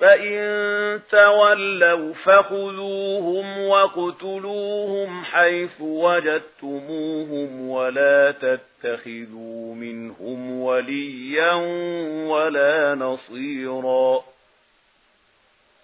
فَإِن تَوَلَّوْا فَخُذُوهُمْ وَاقْتُلُوهُمْ حَيْثُ وَجَدتُّمُوهُمْ وَلَا تَتَّخِذُوا مِنْهُمْ وَلِيًّا وَلَا نَصِيرًا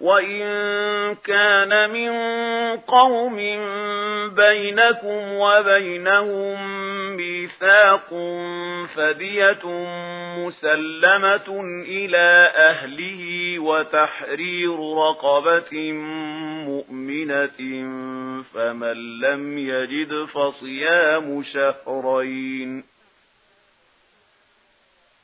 وَإِن كَانَ مِن قَوْمٍ بَيْنَكُمْ وَبَيْنَهُم مِيثَاقٌ فَدِيَةٌ مُسَلَّمَةٌ إِلَى أَهْلِهِ وَتَحْرِيرُ رَقَبَةٍ مُؤْمِنَةٍ فَمَن لَّمْ يَجِدْ فَصِيَامُ شَهْرَيْنِ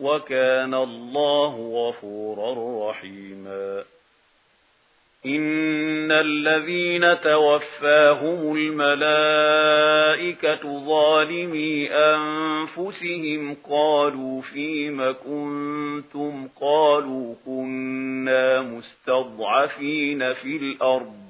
وكان الله غفورا رحيما. إن الذين توفاهم الملائكة ظالمي أنفسهم قالوا فيما كنتم؟ قالوا كنا مستضعفين في الأرض.